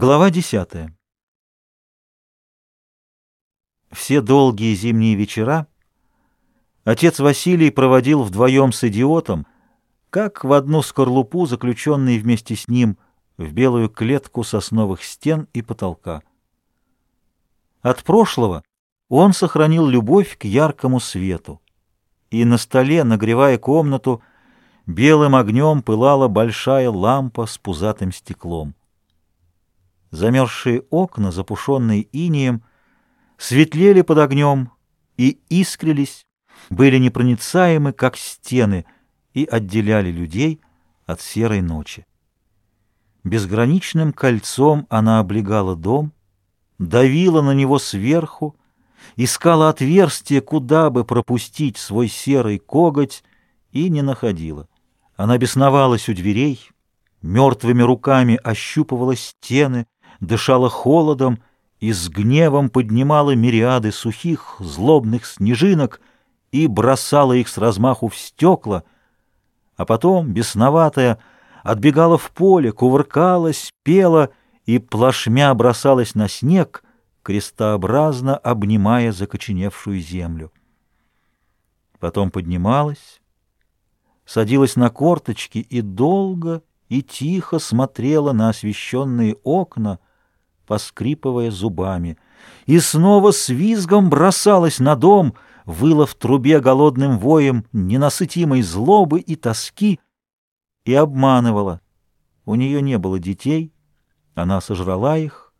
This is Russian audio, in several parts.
Глава десятая. Все долгие зимние вечера отец Василий проводил вдвоем с идиотом, как в одну скорлупу, заключенный вместе с ним в белую клетку сосновых стен и потолка. От прошлого он сохранил любовь к яркому свету, и на столе, нагревая комнату, белым огнем пылала большая лампа с пузатым стеклом. Замерзшие окна, запушенные инеем, светлели под огнем и искрились, были непроницаемы, как стены, и отделяли людей от серой ночи. Безграничным кольцом она облегала дом, давила на него сверху, искала отверстие, куда бы пропустить свой серый коготь, и не находила. Она бесновалась у дверей, мертвыми руками ощупывала стены, дышала холодом и с гневом поднимала мириады сухих, злобных снежинок и бросала их с размаху в стекла, а потом, бесноватая, отбегала в поле, кувыркалась, пела и плашмя бросалась на снег, крестообразно обнимая закоченевшую землю. Потом поднималась, садилась на корточки и долго и тихо смотрела на освещенные окна, поскрипывая зубами, и снова с визгом бросалась на дом, выла в трубе голодным воем ненасытимой злобы и тоски, и обманывала. У нее не было детей, она сожрала их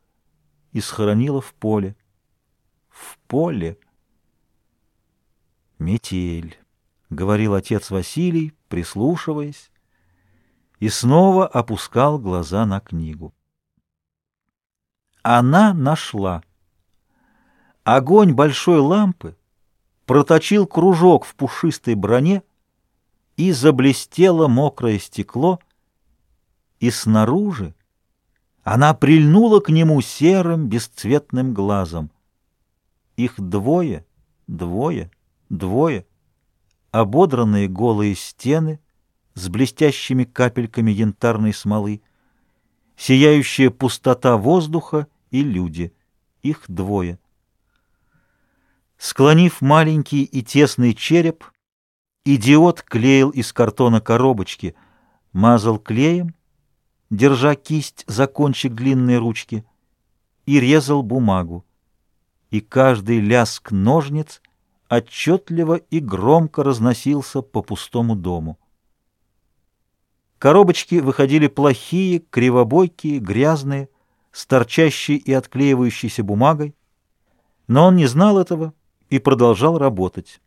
и схоронила в поле. В поле. Метель, — говорил отец Василий, прислушиваясь, и снова опускал глаза на книгу. Она нашла. Огонь большой лампы проточил кружок в пушистой броне, и заблестело мокрое стекло, и снаружи она прильнула к нему серым бесцветным глазом. Их двое, двое, двое, ободранные голые стены с блестящими капельками янтарной смолы, сияющая пустота воздуха и люди. Их двое. Склонив маленький и тесный череп, идиот клеил из картона коробочки, мазал клеем, держа кисть за кончик длинной ручки, и резал бумагу. И каждый ляск ножниц отчетливо и громко разносился по пустому дому. Коробочки выходили плохие, кривобойкие, грязные, с торчащей и отклеивающейся бумагой, но он не знал этого и продолжал работать.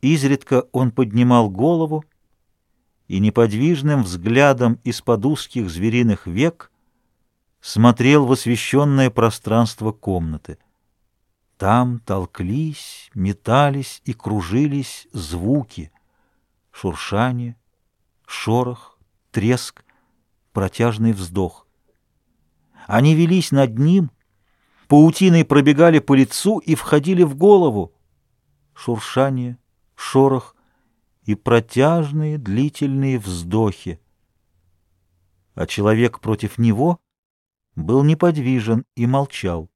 Изредка он поднимал голову и неподвижным взглядом из-под узких звериных век смотрел в освещенное пространство комнаты. Там толклись, метались и кружились звуки, шуршание, шорох, треск, протяжный вздох. Они велись над ним, паутиной пробегали по лицу и входили в голову. Шуршание, шорох и протяжные длительные вздохи. А человек против него был неподвижен и молчал.